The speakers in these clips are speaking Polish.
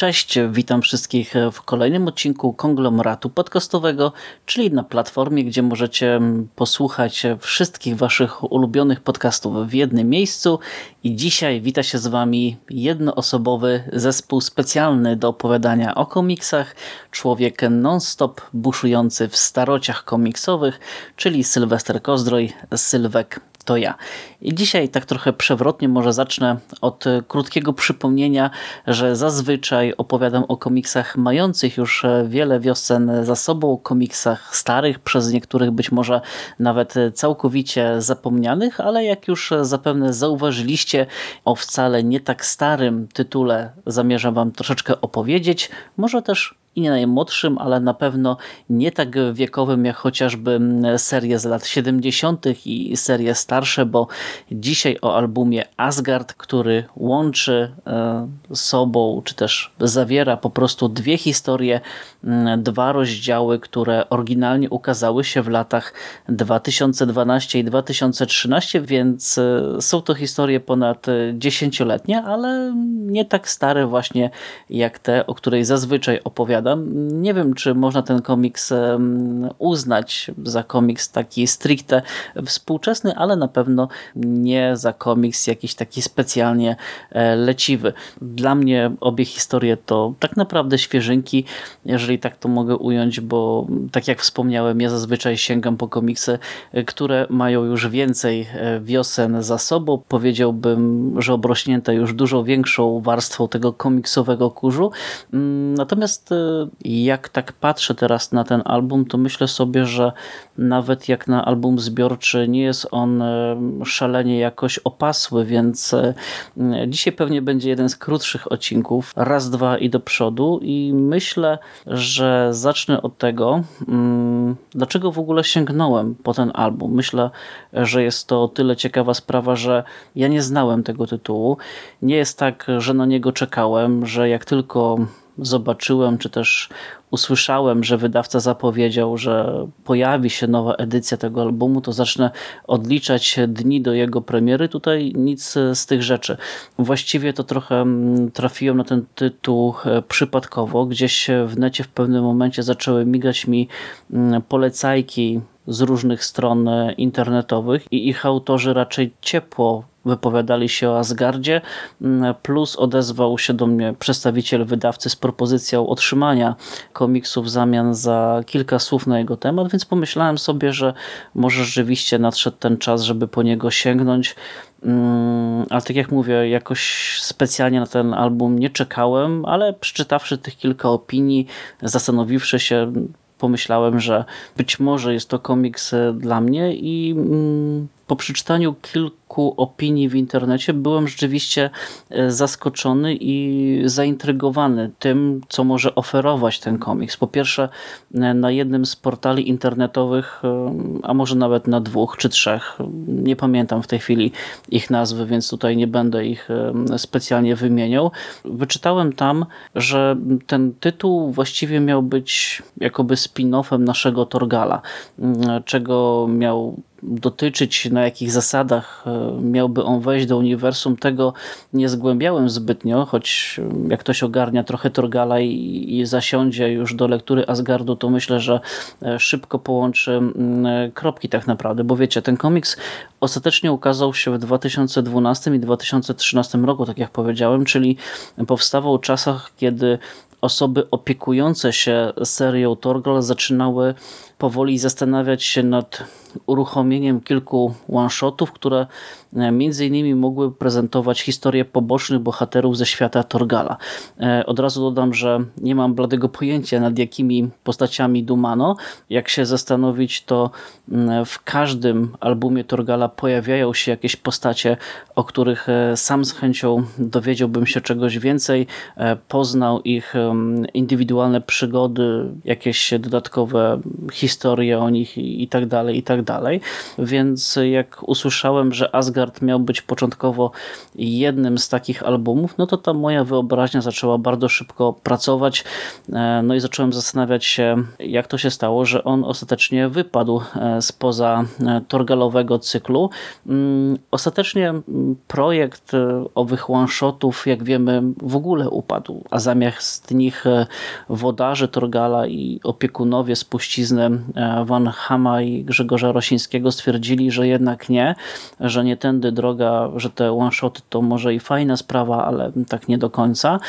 Cześć, witam wszystkich w kolejnym odcinku konglomeratu podcastowego, czyli na platformie, gdzie możecie posłuchać wszystkich waszych ulubionych podcastów w jednym miejscu. I dzisiaj wita się z wami jednoosobowy zespół specjalny do opowiadania o komiksach, człowiek non-stop buszujący w starociach komiksowych, czyli Sylwester Kozdroj, Sylwek to ja. I dzisiaj tak trochę przewrotnie może zacznę od krótkiego przypomnienia, że zazwyczaj opowiadam o komiksach mających już wiele wiosen za sobą, komiksach starych, przez niektórych być może nawet całkowicie zapomnianych, ale jak już zapewne zauważyliście, o wcale nie tak starym tytule zamierzam wam troszeczkę opowiedzieć, może też i nie najmłodszym, ale na pewno nie tak wiekowym jak chociażby serie z lat 70. i serie starsze, bo dzisiaj o albumie Asgard, który łączy e, sobą, czy też zawiera po prostu dwie historie, dwa rozdziały, które oryginalnie ukazały się w latach 2012 i 2013, więc e, są to historie ponad dziesięcioletnie, ale nie tak stare właśnie jak te, o której zazwyczaj opowiadam Nie wiem, czy można ten komiks uznać za komiks taki stricte współczesny, ale na pewno nie za komiks jakiś taki specjalnie e, leciwy. Dla mnie obie historie to tak naprawdę świeżynki, jeżeli tak to mogę ująć, bo tak jak wspomniałem, ja zazwyczaj sięgam po komiksy, e, które mają już więcej e, wiosen za sobą. Powiedziałbym, że obrośnięte już dużo większą warstwą tego komiksowego kurzu. Mm, natomiast jak tak patrzę teraz na ten album, to myślę sobie, że nawet jak na album zbiorczy nie jest on e, szalenie jakoś opasły, więc e, dzisiaj pewnie będzie jeden z krótszych odcinków, raz, dwa i do przodu i myślę, że zacznę od tego, mm, dlaczego w ogóle sięgnąłem po ten album. Myślę, że jest to tyle ciekawa sprawa, że ja nie znałem tego tytułu. Nie jest tak, że na niego czekałem, że jak tylko zobaczyłem, czy też usłyszałem, że wydawca zapowiedział, że pojawi się nowa edycja tego albumu, to zacznę odliczać dni do jego premiery. Tutaj nic z tych rzeczy. Właściwie to trochę mm, trafiłem na ten tytuł e, przypadkowo. Gdzieś w necie w pewnym momencie zaczęły migać mi mm, polecajki z różnych stron e, internetowych i ich autorzy raczej ciepło wypowiadali się o Asgardzie, mm, plus odezwał się do mnie przedstawiciel wydawcy z propozycją otrzymania komiksu w zamian za kilka słów na jego temat, więc pomyślałem sobie, że może rzeczywiście nadszedł ten czas, żeby po niego sięgnąć. Mm, ale tak jak mówię, jakoś specjalnie na ten album nie czekałem, ale przeczytawszy tych kilka opinii, zastanowiwszy się, pomyślałem, że być może jest to komiks dla mnie i mm, po przeczytaniu kilku opinii w internecie byłem rzeczywiście e, zaskoczony i zaintrygowany tym, co może oferować ten komiks. Po pierwsze, e, na jednym z portali internetowych, e, a może nawet na dwóch czy trzech, nie pamiętam w tej chwili ich nazwy, więc tutaj nie będę ich specjalnie wymieniał. Wyczytałem tam, że ten tytuł właściwie miał być jakoby spin-offem naszego Torgala, czego miał dotyczyć, na jakich zasadach miałby on wejść do uniwersum, tego nie zgłębiałem zbytnio, choć e, jak ktoś ogarnia trochę Torgala i, i zasiądzie już do lektury Asgardu, to myślę, że e, szybko połączy kropki tak naprawdę, bo wiecie, ten komiks ostatecznie ukazał się w 2012 i 2013 roku, tak jak powiedziałem, czyli powstawał w czasach, kiedy osoby opiekujące się serią Torgal zaczynały powoli zastanawiać się nad uruchomieniem kilku one-shotów, które e, między innymi mogły prezentować historię pobocznych bohaterów ze świata Torgala. E, od razu dodam, że nie mam bladego pojęcia nad jakimi postaciami dumano. Jak się zastanowić, to w każdym albumie Torgala pojawiają się jakieś postacie, o których e, sam z chęcią dowiedziałbym się czegoś więcej, poznał ich indywidualne przygody, jakieś dodatkowe historie o nich i tak dalej, i tak tak dalej. Więc jak usłyszałem, że Asgard miał być początkowo jednym z takich albumów, no to ta moja wyobraźnia zaczęła bardzo szybko pracować. E, no i zacząłem zastanawiać się, jak to się stało, że on ostatecznie wypadł e, spoza e, Torgalowego cyklu. Mm, ostatecznie mm, projekt owych one-shotów, jak wiemy, w ogóle upadł, a zamiast nich wodarze Torgala i opiekunowie spuścizny Van Hama i Grzegorza Rosińskiego stwierdzili, że jednak nie, że nie tędy droga, że te one-shoty to może i fajna sprawa, ale tak nie do końca.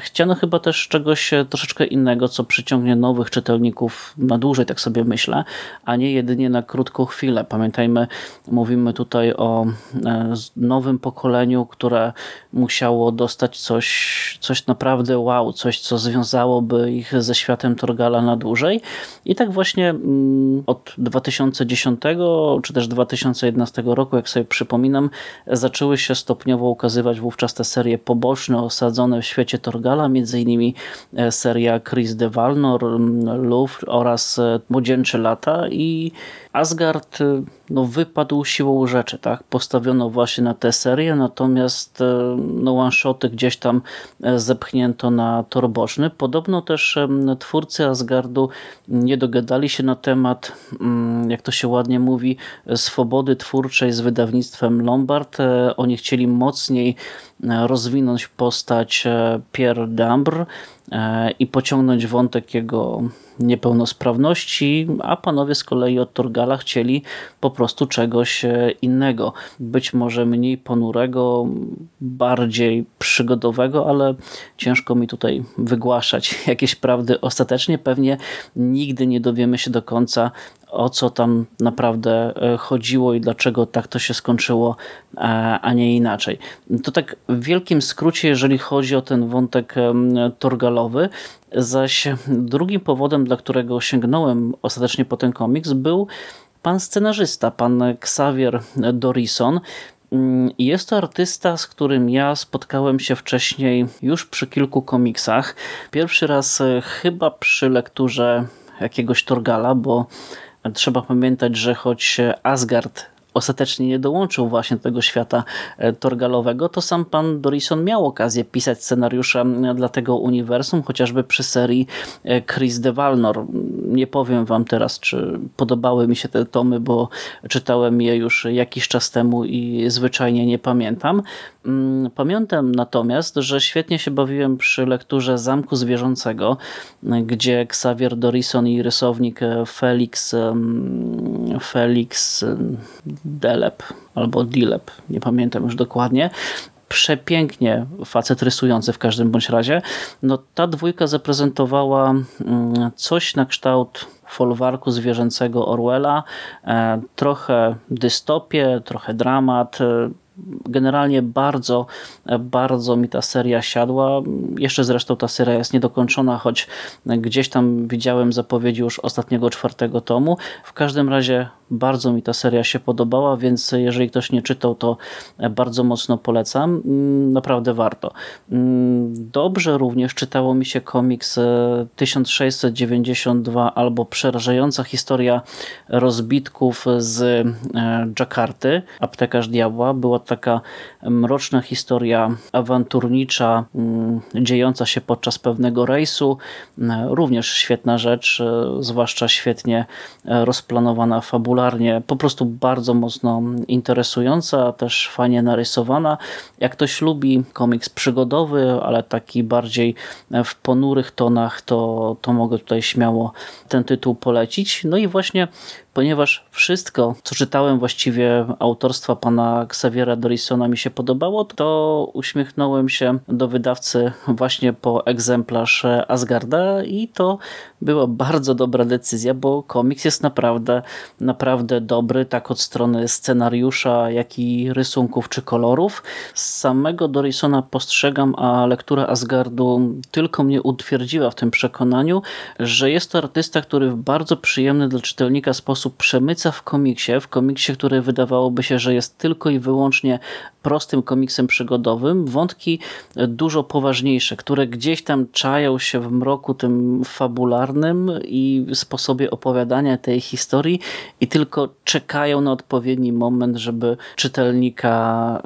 Chciano chyba też czegoś troszeczkę innego, co przyciągnie nowych czytelników na dłużej, tak sobie myślę, a nie jedynie na krótką chwilę. Pamiętajmy, mówimy tutaj o e, nowym pokoleniu, które musiało dostać coś, coś naprawdę wow, coś, co związałoby ich ze światem Torgala na dłużej. I tak właśnie mm, od 2010 czy też 2011 roku, jak sobie przypominam, zaczęły się stopniowo ukazywać wówczas te serie poboczne osadzone w świecie Torgala, między innymi e, seria Chris de Valnor, Louvre oraz e, Młodzieńcze lata i Asgard y, no, wypadł siłą rzeczy, tak? Postawiono właśnie na tę serię, natomiast no, one-shoty gdzieś tam e, zepchnięto na tor boczny. Podobno też twórcy Asgardu nie dogadali się na temat, mm, jak to się ładnie mówi, swobody twórczej z wydawnictwem Lombard. E, oni chcieli mocniej e, rozwinąć postać Pierre Dambre i pociągnąć wątek jego niepełnosprawności, a panowie z kolei od Torgala chcieli po prostu czegoś e, innego. Być może mniej ponurego, bardziej przygodowego, ale ciężko mi tutaj wygłaszać jakieś prawdy ostatecznie. Pewnie nigdy nie dowiemy się do końca, o co tam naprawdę e, chodziło i dlaczego tak to się skończyło, a nie inaczej. To tak w wielkim skrócie, jeżeli chodzi o ten wątek torgalowy, zaś drugim powodem, dla którego sięgnąłem ostatecznie po ten komiks był pan scenarzysta, pan Xavier Dorison, jest to artysta, z którym ja spotkałem się wcześniej już przy kilku komiksach. Pierwszy raz e, chyba przy lekturze jakiegoś Torgala, bo trzeba pamiętać, że choć Asgard ostatecznie nie dołączył właśnie do tego świata e, torgalowego, to sam pan Dorison miał okazję pisać scenariusze dla tego uniwersum, chociażby przy serii e, Chris de Valnor. Nie powiem wam teraz, czy podobały mi się te tomy, bo czytałem je już jakiś czas temu i zwyczajnie nie pamiętam. Mm, pamiętam natomiast, że świetnie się bawiłem przy lekturze Zamku Zwierzącego, gdzie Xavier Dorison i rysownik Felix Felix Delep albo Dilep, nie pamiętam już dokładnie, przepięknie facet rysujący w każdym bądź razie. No, ta dwójka zaprezentowała mm, coś na kształt folwarku zwierzęcego Orwella, e, trochę dystopię, trochę dramat, e, generalnie bardzo, bardzo mi ta seria siadła. Jeszcze zresztą ta seria jest niedokończona, choć gdzieś tam widziałem zapowiedzi już ostatniego czwartego tomu. W każdym razie bardzo mi ta seria się podobała, więc jeżeli ktoś nie czytał, to bardzo mocno polecam. Naprawdę warto. Dobrze również czytało mi się komiks 1692 albo Przerażająca historia rozbitków z e, Jakarty, Aptekarz Diabła. Była taka mroczna historia awanturnicza, mm, dziejąca się podczas pewnego rejsu. Mm, również świetna rzecz, e, zwłaszcza świetnie e, rozplanowana fabularnie, po prostu bardzo mocno interesująca, też fajnie narysowana. Jak ktoś lubi komiks przygodowy, ale taki bardziej w ponurych tonach, to, to mogę tutaj śmiało ten tytuł polecić. No i właśnie ponieważ wszystko, co czytałem właściwie autorstwa pana Xaviera Dorisona mi się podobało, to uśmiechnąłem się do wydawcy właśnie po egzemplarz Asgarda i to była bardzo dobra decyzja, bo komiks jest naprawdę, naprawdę dobry, tak od strony scenariusza, jak i rysunków czy kolorów. Z samego Dorisona postrzegam, a lektura Asgardu tylko mnie utwierdziła w tym przekonaniu, że jest to artysta, który w bardzo przyjemny dla czytelnika sposób sposób przemyca w komiksie, w komiksie, który wydawałoby się, że jest tylko i wyłącznie prostym komiksem przygodowym, wątki dużo poważniejsze, które gdzieś tam czają się w mroku tym fabularnym i sposobie opowiadania tej historii i tylko czekają na odpowiedni moment, żeby czytelnika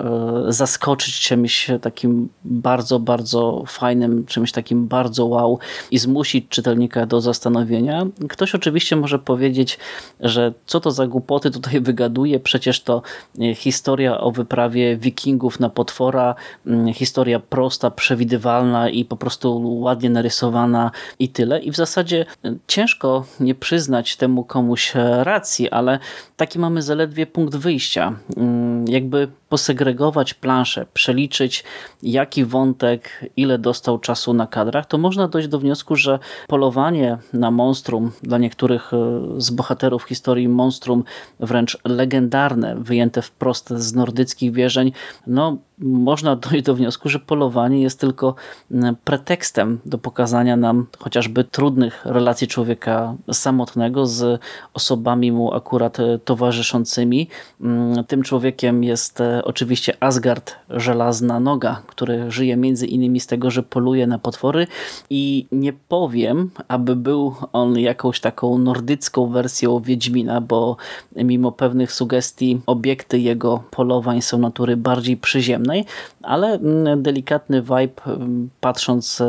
e, zaskoczyć czymś takim bardzo, bardzo fajnym, czymś takim bardzo wow i zmusić czytelnika do zastanowienia. Ktoś oczywiście może powiedzieć, że co to za głupoty tutaj wygaduje, przecież to e, historia o wyprawie wikingów na potwora, mm, historia prosta, przewidywalna i po prostu ładnie narysowana i tyle. I w zasadzie e, ciężko nie przyznać temu komuś racji, ale taki mamy zaledwie punkt wyjścia. Mm, jakby posegregować planszę, przeliczyć jaki wątek, ile dostał czasu na kadrach, to można dojść do wniosku, że polowanie na monstrum dla niektórych e, z bohaterów historii monstrum wręcz legendarne, wyjęte wprost z nordyckich wierzeń, no można dojść do wniosku, że polowanie jest tylko pretekstem do pokazania nam chociażby trudnych relacji człowieka samotnego z osobami mu akurat e, towarzyszącymi. Mm, tym człowiekiem jest e, oczywiście Asgard, żelazna noga, który żyje między innymi z tego, że poluje na potwory i nie powiem, aby był on jakąś taką nordycką wersją Wiedźmina, bo mimo pewnych sugestii obiekty jego polowań są natury bardziej ale mm, delikatny vibe mm, patrząc e,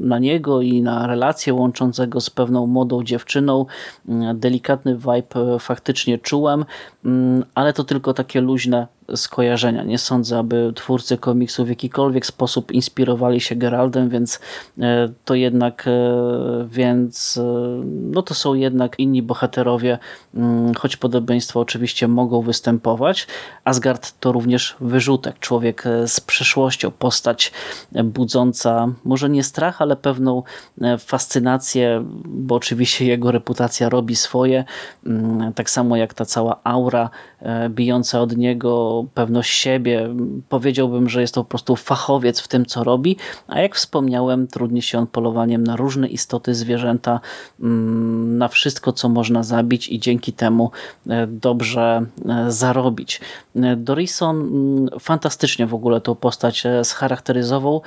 na niego i na relację łączącego z pewną młodą dziewczyną, mm, delikatny vibe e, faktycznie czułem, ale to tylko takie luźne skojarzenia. Nie sądzę, aby twórcy komiksu w jakikolwiek sposób inspirowali się Geraldem, więc e, to jednak, e, więc e, no to są jednak inni bohaterowie, mm, choć podobieństwa oczywiście mogą występować. Asgard to również wyrzutek, człowiek z przeszłością, postać budząca może nie strach, ale pewną fascynację, bo oczywiście jego reputacja robi swoje, mm, tak samo jak ta cała aura bijąca od niego pewność siebie. Powiedziałbym, że jest to po prostu fachowiec w tym, co robi, a jak wspomniałem, trudni się on polowaniem na różne istoty, zwierzęta, mm, na wszystko, co można zabić i dzięki temu e, dobrze e, zarobić. E, Dorison mm, fantastycznie w ogóle tą postać scharakteryzował.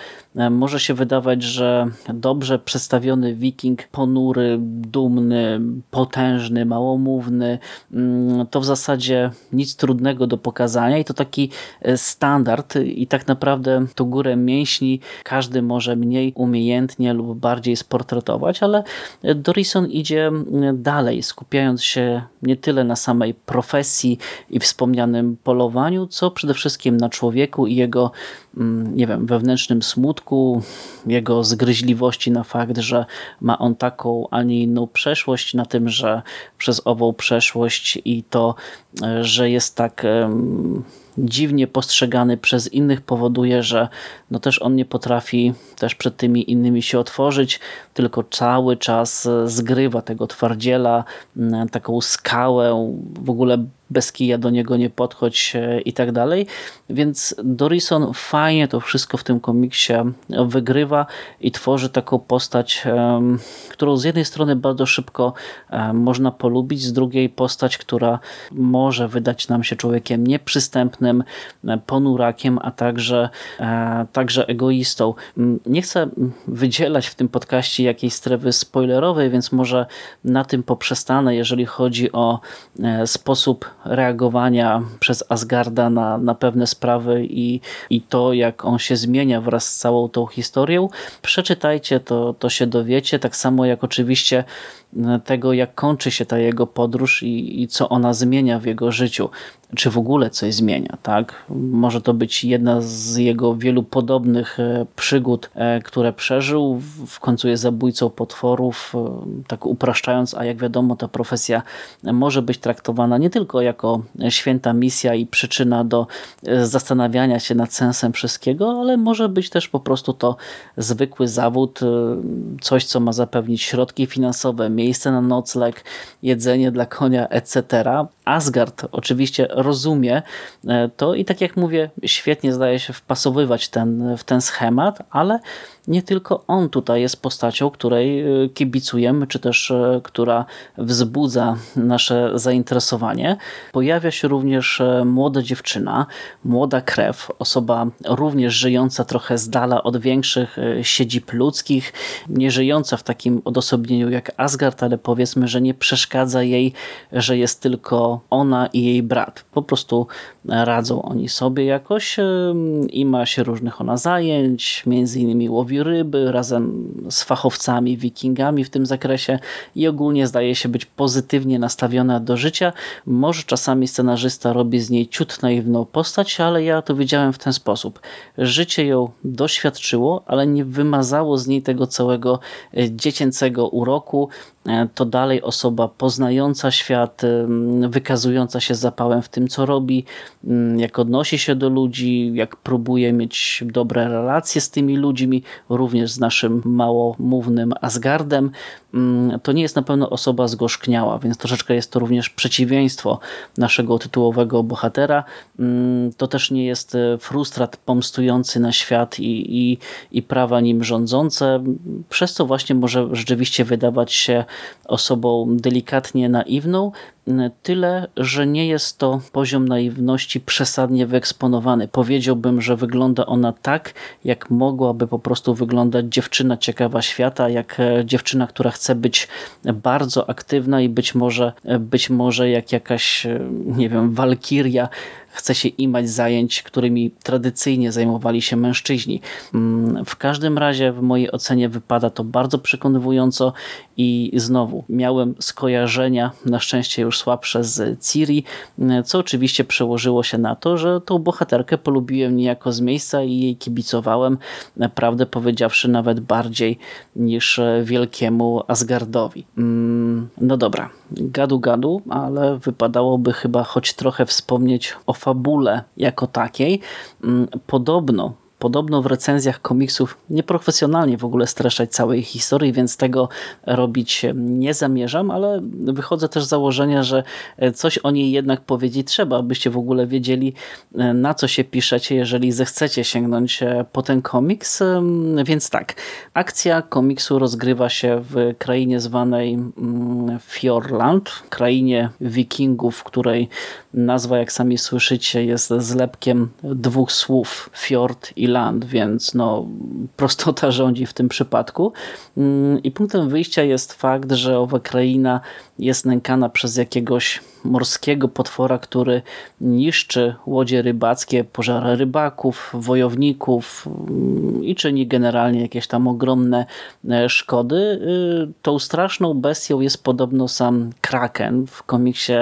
Może się wydawać, że dobrze przedstawiony wiking, ponury, dumny, potężny, małomówny, mm, to w zasadzie nic trudnego do pokazania i to taki e, standard i tak naprawdę tu górę mięśni każdy może mniej umiejętnie lub bardziej sportretować, ale Dorison idzie dalej, skupiając się nie tyle na samej profesji i wspomnianym polowaniu, co przede wszystkim na człowieku i jego nie wiem, wewnętrznym smutku, jego zgryźliwości na fakt, że ma on taką, a nie inną przeszłość, na tym, że przez ową przeszłość i to, e, że jest tak dziwnie postrzegany przez innych powoduje, że no też on nie potrafi też przed tymi innymi się otworzyć, tylko cały czas zgrywa tego twardziela, taką skałę, w ogóle bez kija do niego nie podchodź e, i tak dalej. Więc Dorison fajnie to wszystko w tym komiksie wygrywa i tworzy taką postać, którą z jednej strony bardzo szybko e, można polubić, z drugiej postać, która może wydać nam się człowiekiem nieprzystępnym, e, ponurakiem, a także, także egoistą. Mm, nie chcę wydzielać w tym podcaście jakiejś strefy spoilerowej, więc może na tym poprzestanę, jeżeli chodzi o sposób reagowania przez Asgarda na, na pewne sprawy i, i to, jak on się zmienia wraz z całą tą historią. Przeczytajcie, to, to się dowiecie, tak samo jak oczywiście tego, jak kończy się ta jego podróż i, i co ona zmienia w jego życiu czy w ogóle coś zmienia. tak? Może to być jedna z jego wielu podobnych e, przygód, e, które przeżył. W końcu jest zabójcą potworów, e, tak upraszczając, a jak wiadomo ta profesja może być traktowana nie tylko jako święta misja i przyczyna do zastanawiania się nad sensem wszystkiego, ale może być też po prostu to zwykły zawód, coś co ma zapewnić środki finansowe, miejsce na nocleg, jedzenie dla konia, etc. Asgard oczywiście rozumie e, to i tak jak mówię, świetnie zdaje się wpasowywać ten, w ten schemat, ale nie tylko on tutaj jest postacią, której e, kibicujemy, czy też e, która wzbudza nasze zainteresowanie. Pojawia się również młoda dziewczyna, młoda krew, osoba również żyjąca trochę z dala od większych siedzib ludzkich, nie żyjąca w takim odosobnieniu jak Asgard, ale powiedzmy, że nie przeszkadza jej, że jest tylko ona i jej brat. Po prostu radzą oni sobie jakoś i ma się różnych ona zajęć, między innymi łowi ryby razem z fachowcami, wikingami w tym zakresie i ogólnie zdaje się być pozytywnie nastawiona do życia. Może czasami scenarzysta robi z niej ciut naiwną postać, ale ja to widziałem w ten sposób. Życie ją doświadczyło, ale nie wymazało z niej tego całego e, dziecięcego uroku, to dalej osoba poznająca świat, wykazująca się zapałem w tym, co robi, jak odnosi się do ludzi, jak próbuje mieć dobre relacje z tymi ludźmi, również z naszym małomównym Asgardem. To nie jest na pewno osoba zgorzkniała, więc troszeczkę jest to również przeciwieństwo naszego tytułowego bohatera. To też nie jest e, frustrat pomstujący na świat i, i, i prawa nim rządzące, przez co właśnie może rzeczywiście wydawać się osobą delikatnie naiwną, tyle, że nie jest to poziom naiwności przesadnie wyeksponowany. Powiedziałbym, że wygląda ona tak, jak mogłaby po prostu wyglądać dziewczyna ciekawa świata, jak e, dziewczyna, która chce być bardzo aktywna i być może, e, być może jak jakaś, e, nie wiem, walkiria chce się imać zajęć, którymi tradycyjnie zajmowali się mężczyźni. Mm, w każdym razie w mojej ocenie wypada to bardzo przekonywująco i znowu miałem skojarzenia, na szczęście już słabsze z Ciri, co oczywiście przełożyło się na to, że tą bohaterkę polubiłem niejako z miejsca i jej kibicowałem, prawdę powiedziawszy nawet bardziej niż wielkiemu Asgardowi. Mm, no dobra, gadu gadu, ale wypadałoby chyba choć trochę wspomnieć o fabule jako takiej. Mm, podobno Podobno w recenzjach komiksów nieprofesjonalnie w ogóle streszczać całej historii, więc tego robić nie zamierzam, ale wychodzę też z założenia, że coś o niej jednak powiedzieć trzeba, abyście w ogóle wiedzieli na co się piszecie, jeżeli zechcecie sięgnąć po ten komiks. Więc tak, akcja komiksu rozgrywa się w krainie zwanej mm, Fjordland, krainie wikingów, której nazwa jak sami słyszycie jest zlepkiem dwóch słów Fjord i land, więc no, prostota rządzi w tym przypadku. Mm, I punktem wyjścia jest fakt, że owa kraina jest nękana przez jakiegoś morskiego potwora, który niszczy łodzie rybackie, pożara rybaków, wojowników mm, i czyni generalnie jakieś tam ogromne e, szkody. Y, tą straszną bestią jest podobno sam Kraken, w komiksie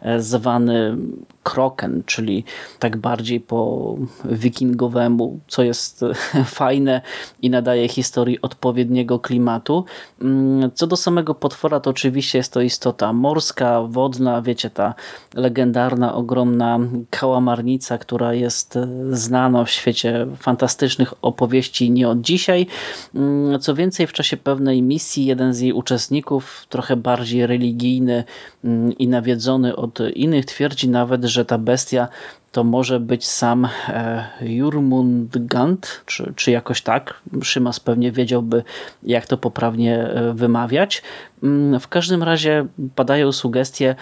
e, zwany Kroken, czyli tak bardziej po wikingowemu, co jest fajne i nadaje historii odpowiedniego klimatu. Mm, co do samego potwora, to oczywiście jest to istota morska, wodna, wiecie, ta legendarna, ogromna kałamarnica, która jest znana w świecie fantastycznych opowieści nie od dzisiaj. Mm, co więcej, w czasie pewnej misji jeden z jej uczestników, trochę bardziej religijny mm, i nawiedzony od innych, twierdzi nawet, że ta bestia to może być sam e, Jurmundgant, czy, czy jakoś tak. Szymas pewnie wiedziałby, jak to poprawnie e, wymawiać. Mm, w każdym razie padają sugestie,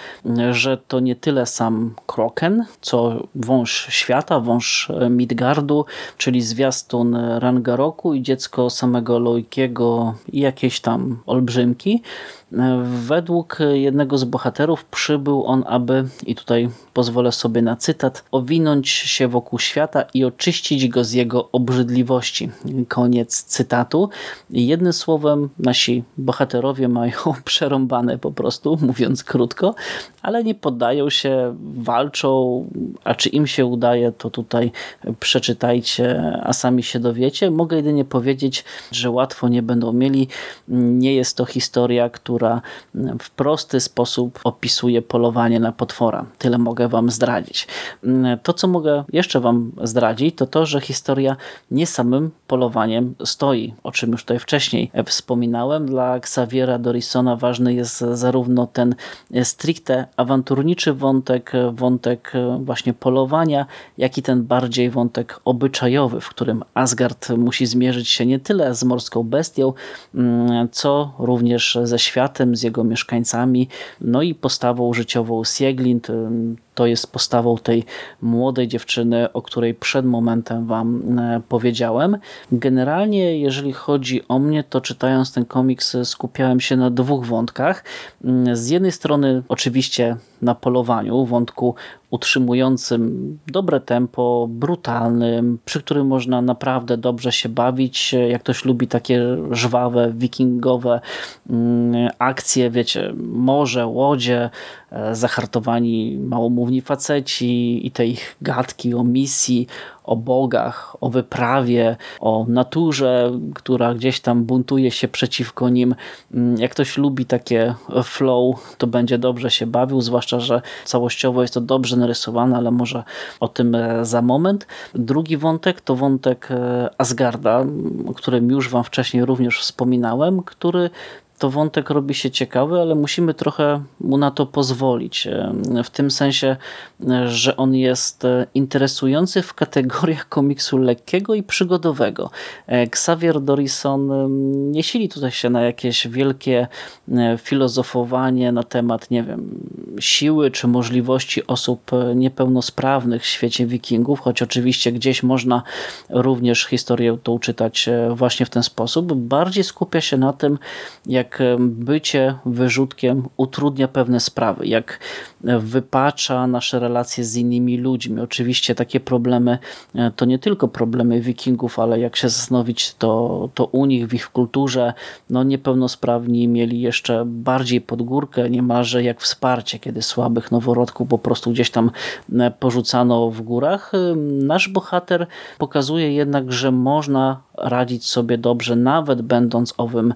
że to nie tyle sam Kroken, co wąż świata, wąż e, Midgardu, czyli zwiastun Rangaroku i dziecko samego Loikiego i jakieś tam olbrzymki. Według jednego z bohaterów przybył on, aby, i tutaj pozwolę sobie na cytat, owinąć się wokół świata i oczyścić go z jego obrzydliwości. Koniec cytatu. Jednym słowem, nasi bohaterowie mają przerąbane po prostu, mówiąc krótko, ale nie poddają się, walczą, a czy im się udaje, to tutaj przeczytajcie, a sami się dowiecie. Mogę jedynie powiedzieć, że łatwo nie będą mieli. Nie jest to historia, która w prosty sposób opisuje polowanie na potwora. Tyle mogę wam zdradzić. To, co mogę jeszcze wam zdradzić, to to, że historia nie samym polowaniem stoi, o czym już tutaj wcześniej wspominałem. Dla Xaviera Dorisona ważny jest zarówno ten stricte awanturniczy wątek, wątek właśnie polowania, jak i ten bardziej wątek obyczajowy, w którym Asgard musi zmierzyć się nie tyle z morską bestią, mm, co również ze światem, z jego mieszkańcami, no i postawą życiową Sieglind, to jest postawą tej młodej dziewczyny, o której przed momentem wam powiedziałem. Generalnie, jeżeli chodzi o mnie, to czytając ten komiks skupiałem się na dwóch wątkach. Z jednej strony oczywiście na polowaniu, wątku utrzymującym dobre tempo, brutalnym, przy którym można naprawdę dobrze się bawić. Jak ktoś lubi takie żwawe, wikingowe mm, akcje, wiecie, morze, łodzie, e, zahartowani małomówni faceci i te ich gadki o misji, o bogach, o wyprawie, o naturze, która gdzieś tam buntuje się przeciwko nim. Mm, jak ktoś lubi takie flow, to będzie dobrze się bawił, zwłaszcza, że całościowo jest to dobrze narysowane, ale może o tym e, za moment. Drugi wątek to wątek e, Asgarda, o którym już wam wcześniej również wspominałem, który to wątek robi się ciekawy, ale musimy trochę mu na to pozwolić. E, w tym sensie, e, że on jest e, interesujący w kategoriach komiksu lekkiego i przygodowego. Xavier Dorison nie sili tutaj się na jakieś wielkie filozofowanie na temat, nie wiem, siły czy możliwości osób niepełnosprawnych w świecie wikingów, choć oczywiście gdzieś można również historię tą czytać właśnie w ten sposób. Bardziej skupia się na tym, jak jak bycie wyrzutkiem utrudnia pewne sprawy, jak wypacza nasze relacje z innymi ludźmi. Oczywiście takie problemy e, to nie tylko problemy wikingów, ale jak się zastanowić, to, to u nich w ich kulturze no niepełnosprawni mieli jeszcze bardziej podgórkę, niemalże jak wsparcie, kiedy słabych noworodków po prostu gdzieś tam e, porzucano w górach. Nasz bohater pokazuje jednak, że można radzić sobie dobrze, nawet będąc owym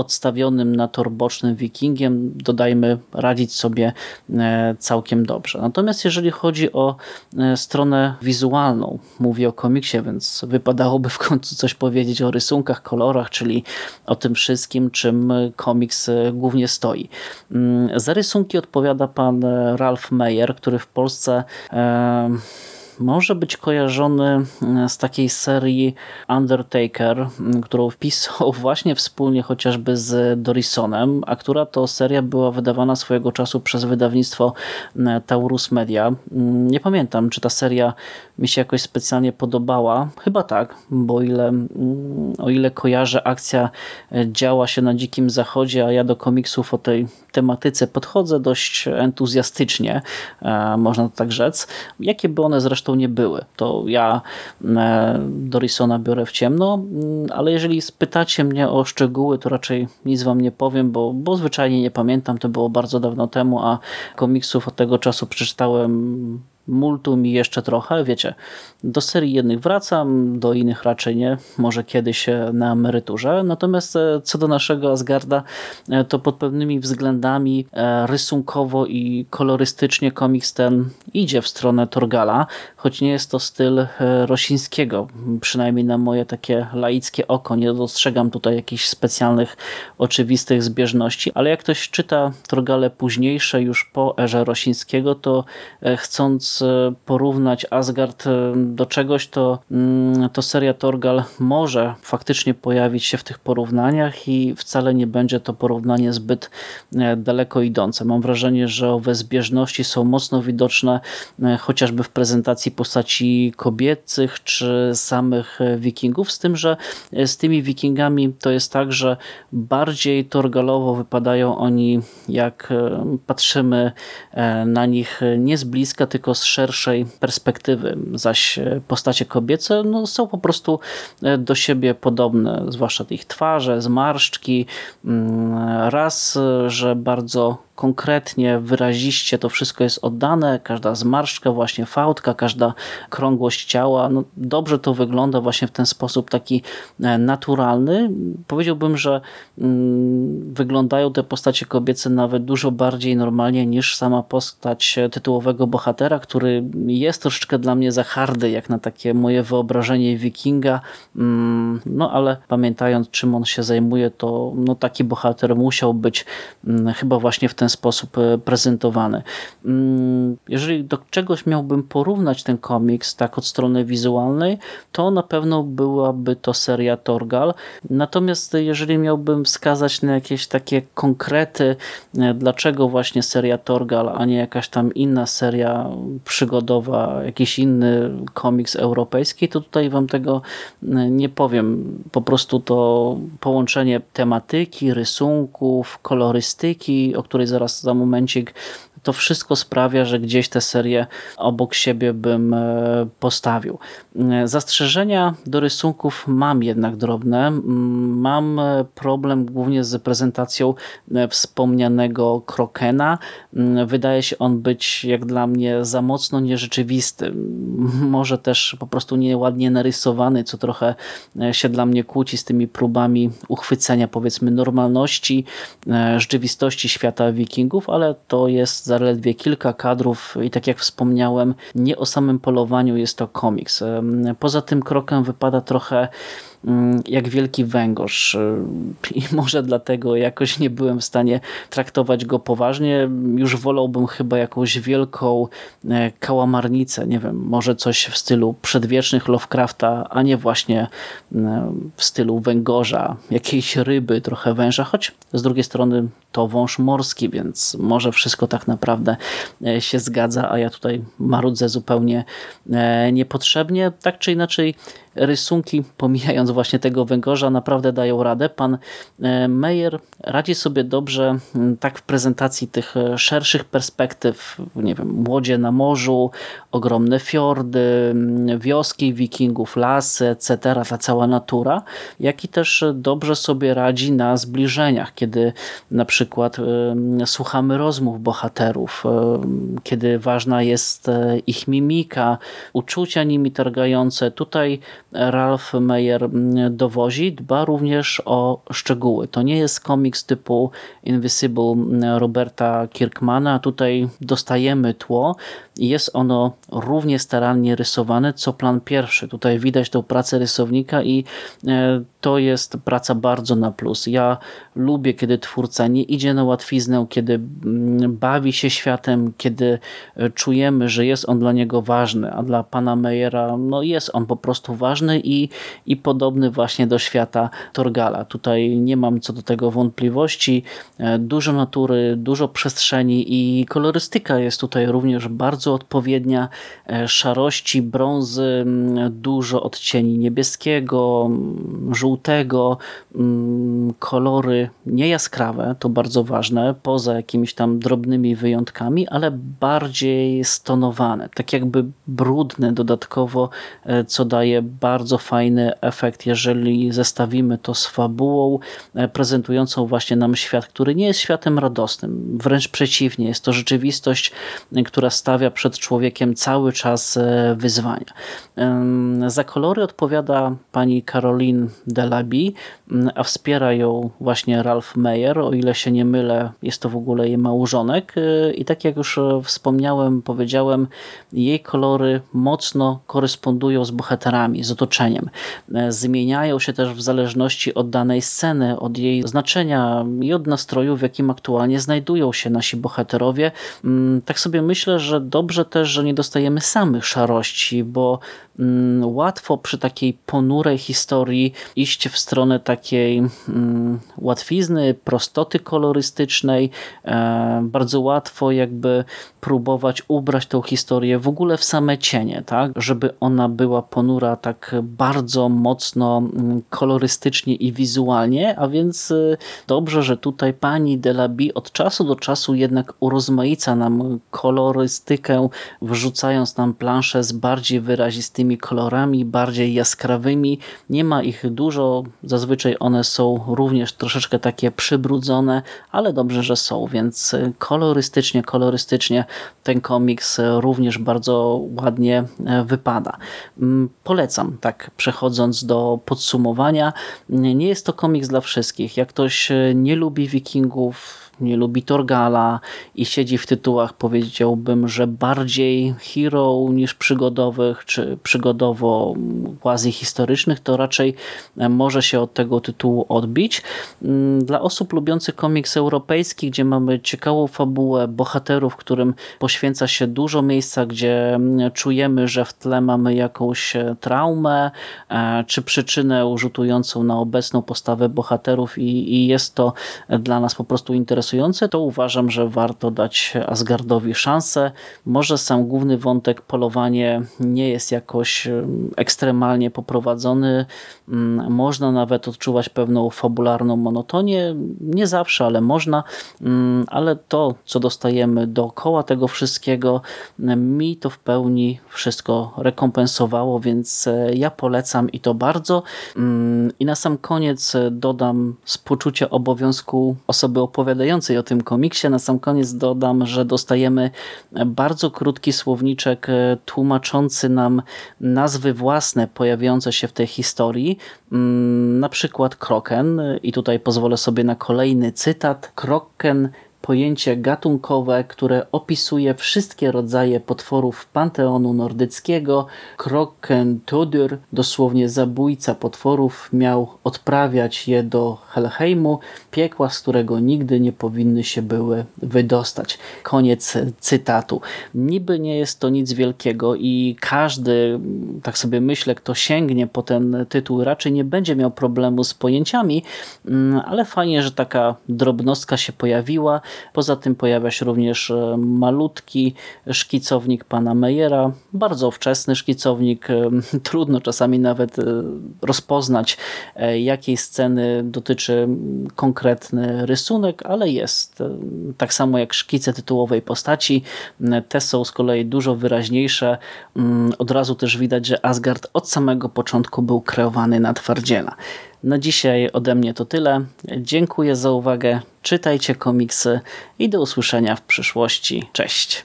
odstawionym na tor bocznym wikingiem, dodajmy, radzić sobie e, całkiem dobrze. Natomiast jeżeli chodzi o e, stronę wizualną, mówię o komiksie, więc wypadałoby w końcu coś powiedzieć o rysunkach, kolorach, czyli o tym wszystkim, czym komiks e, głównie stoi. Mm, za rysunki odpowiada pan Ralph Meyer, który w Polsce może być kojarzony e, z takiej serii Undertaker, którą wpisał właśnie wspólnie chociażby z Dorisonem, a która to seria była wydawana swojego czasu przez wydawnictwo Taurus Media. Nie pamiętam, czy ta seria mi się jakoś specjalnie podobała. Chyba tak, bo ile, o ile kojarzę, akcja e, działa się na Dzikim Zachodzie, a ja do komiksów o tej tematyce podchodzę dość entuzjastycznie, e, można tak rzec. Jakie by one zresztą nie były, to ja e, Dorisona biorę w ciemno, ale jeżeli spytacie mnie o szczegóły, to raczej nic wam nie powiem, bo, bo zwyczajnie nie pamiętam, to było bardzo dawno temu, a komiksów od tego czasu przeczytałem multum i jeszcze trochę, wiecie, do serii jednych wracam, do innych raczej nie, może kiedyś e, na emeryturze. Natomiast e, co do naszego Asgarda, e, to pod pewnymi względami rysunkowo i kolorystycznie komiks ten idzie w stronę Torgala, choć nie jest to styl Rosińskiego, przynajmniej na moje takie laickie oko. Nie dostrzegam tutaj jakichś specjalnych, oczywistych zbieżności, ale jak ktoś czyta Torgale późniejsze, już po erze Rosińskiego, to chcąc porównać Asgard do czegoś, to, mm, to seria Torgal może faktycznie pojawić się w tych porównaniach i wcale nie będzie to porównanie zbyt e, daleko idące. Mam wrażenie, że owe zbieżności są mocno widoczne e, chociażby w prezentacji postaci kobiecych czy samych e, wikingów, z tym, że z tymi wikingami to jest tak, że bardziej torgalowo wypadają oni jak patrzymy na nich nie z bliska, tylko z szerszej perspektywy, zaś postacie kobiece no, są po prostu e, do siebie podobne, zwłaszcza ich twarze, zmarszczki. Mm, raz, że bardzo konkretnie, wyraziście to wszystko jest oddane, każda zmarszczka, właśnie fałdka, każda krągłość ciała, no dobrze to wygląda właśnie w ten sposób taki e, naturalny. Powiedziałbym, że mm, wyglądają te postacie kobiece nawet dużo bardziej normalnie niż sama postać tytułowego bohatera, który jest troszeczkę dla mnie za hardy, jak na takie moje wyobrażenie wikinga, mm, no ale pamiętając czym on się zajmuje, to no, taki bohater musiał być mm, chyba właśnie w ten sposób e, prezentowany. Mm, jeżeli do czegoś miałbym porównać ten komiks tak od strony wizualnej, to na pewno byłaby to seria Torgal. Natomiast jeżeli miałbym wskazać na jakieś takie konkrety, e, dlaczego właśnie seria Torgal, a nie jakaś tam inna seria przygodowa, jakiś inny komiks europejski, to tutaj wam tego e, nie powiem. Po prostu to połączenie tematyki, rysunków, kolorystyki, o której zaraz za momencik to wszystko sprawia, że gdzieś te serie obok siebie bym e, postawił. E, zastrzeżenia do rysunków mam jednak drobne. Mam e, problem głównie z prezentacją wspomnianego Krokena. Wydaje się on być jak dla mnie za mocno nierzeczywisty. Może też po prostu nieładnie narysowany, co trochę się dla mnie kłóci z tymi próbami uchwycenia powiedzmy normalności, rzeczywistości świata wikingów, ale to jest zaledwie kilka kadrów i tak jak wspomniałem, nie o samym polowaniu jest to komiks. Poza tym krokiem wypada trochę jak wielki węgorz y, i może dlatego jakoś nie byłem w stanie traktować go poważnie. Już wolałbym chyba jakąś wielką e, kałamarnicę, nie wiem, może coś w stylu przedwiecznych Lovecrafta, a nie właśnie e, w stylu węgorza, jakiejś ryby, trochę węża, choć z drugiej strony to wąż morski, więc może wszystko tak naprawdę e, się zgadza, a ja tutaj marudzę zupełnie niepotrzebnie. Tak czy inaczej rysunki, pomijając właśnie tego węgorza, naprawdę dają radę. Pan e, Meyer radzi sobie dobrze tak w prezentacji tych e, szerszych perspektyw, nie wiem, łodzie na morzu, ogromne fiordy, wioski wikingów, lasy, etc., ta cała natura, jak i też dobrze sobie radzi na zbliżeniach, kiedy na przykład słuchamy rozmów bohaterów, kiedy ważna jest e, ich mimika, uczucia nimi targające. Tutaj Ralph Meyer mm, dowozi, dba również o szczegóły. To nie jest komiks typu Invisible mm, Roberta Kirkmana. Tutaj dostajemy tło i jest ono równie starannie rysowane co plan pierwszy. Tutaj widać tą pracę rysownika i e, to jest praca bardzo na plus. Ja lubię, kiedy twórca nie idzie na łatwiznę, kiedy mm, bawi się światem, kiedy e, czujemy, że jest on dla niego ważny, a dla pana Meyera no jest on po prostu ważny i, i podobny właśnie do świata Torgala. Tutaj nie mam co do tego wątpliwości. E, dużo natury, dużo przestrzeni i kolorystyka jest tutaj również bardzo odpowiednia. E, szarości, brązy, dużo odcieni niebieskiego, żółtego, żółtego, mm, kolory niejaskrawe, to bardzo ważne, poza jakimiś tam drobnymi wyjątkami, ale bardziej stonowane, tak jakby brudne dodatkowo, e, co daje bardzo fajny efekt, jeżeli zestawimy to z fabułą e, prezentującą właśnie nam świat, który nie jest światem radosnym, wręcz przeciwnie, jest to rzeczywistość, e, która stawia przed człowiekiem cały czas wyzwania. Za kolory odpowiada pani Caroline Delabi, mm, a wspiera ją właśnie Ralph Meyer, o ile się nie mylę, jest to w ogóle jej małżonek y, i tak jak już e, wspomniałem, powiedziałem, jej kolory mocno korespondują z bohaterami, z otoczeniem. E, zmieniają się też w zależności od danej sceny, od jej znaczenia i od nastroju, w jakim aktualnie znajdują się nasi bohaterowie. Mm, tak sobie myślę, że dobrze też, że nie dostajemy samych szarości, bo mm, łatwo przy takiej ponurej historii w stronę takiej mm, łatwizny, prostoty kolorystycznej. E, bardzo łatwo jakby próbować ubrać tą historię w ogóle w same cienie, tak? żeby ona była ponura tak bardzo mocno mm, kolorystycznie i wizualnie, a więc y, dobrze, że tutaj pani Delabi od czasu do czasu jednak urozmaica nam kolorystykę, wrzucając nam planszę z bardziej wyrazistymi kolorami, bardziej jaskrawymi. Nie ma ich dużo, zazwyczaj one są również troszeczkę takie przybrudzone, ale dobrze, że są, więc kolorystycznie, kolorystycznie ten komiks również bardzo ładnie e, wypada. Mm, polecam, tak przechodząc do podsumowania. Nie jest to komiks dla wszystkich. Jak ktoś e, nie lubi wikingów, nie lubi Torgala i siedzi w tytułach powiedziałbym, że bardziej hero niż przygodowych, czy przygodowo quasi historycznych, to raczej może się od tego tytułu odbić. Mm, dla osób lubiących komiks europejski, gdzie mamy ciekawą fabułę bohaterów, którym poświęca się dużo miejsca, gdzie czujemy, że w tle mamy jakąś traumę, e, czy przyczynę rzutującą na obecną postawę bohaterów i, i jest to dla nas po prostu interesujące, to uważam, że warto dać Asgardowi szansę. Może sam główny wątek polowanie nie jest jakoś ekstremalnie poprowadzony. Mm, można nawet odczuwać pewną fabularną monotonię. Nie zawsze, ale można. Mm, ale to, co dostajemy dookoła tego wszystkiego, mi to w pełni wszystko rekompensowało, więc e, ja polecam i to bardzo. Mm, I na sam koniec dodam z poczucia obowiązku osoby opowiadającej o tym komiksie. Na sam koniec dodam, że dostajemy bardzo krótki słowniczek e, tłumaczący nam nazwy własne pojawiające się w tej historii. Mm, na przykład Kroken i tutaj pozwolę sobie na kolejny cytat. Kroken pojęcie gatunkowe, które opisuje wszystkie rodzaje potworów panteonu nordyckiego. Krokentudur, dosłownie zabójca potworów, miał odprawiać je do Helheimu, piekła, z którego nigdy nie powinny się były wydostać. Koniec cytatu. Niby nie jest to nic wielkiego i każdy, tak sobie myślę, kto sięgnie po ten tytuł, raczej nie będzie miał problemu z pojęciami, mm, ale fajnie, że taka drobnostka się pojawiła. Poza tym pojawia się również e, malutki szkicownik pana Meyera, bardzo wczesny szkicownik, e, trudno czasami nawet e, rozpoznać jakiej sceny dotyczy konkretny rysunek, ale jest. Tak samo jak szkice tytułowej postaci, te są z kolei dużo wyraźniejsze. Mm, od razu też widać, że Asgard od samego początku był kreowany na twardziela. Na dzisiaj ode mnie to tyle. Dziękuję za uwagę, czytajcie komiksy i do usłyszenia w przyszłości. Cześć!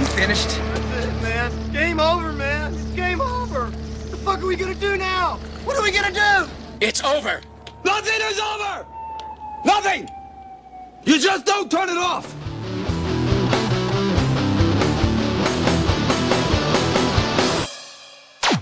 You finished? That's it, man. Game over, man. It's game over. What the fuck are we gonna do now? What are we gonna do? It's over. Nothing is over! Nothing! You just don't turn it off!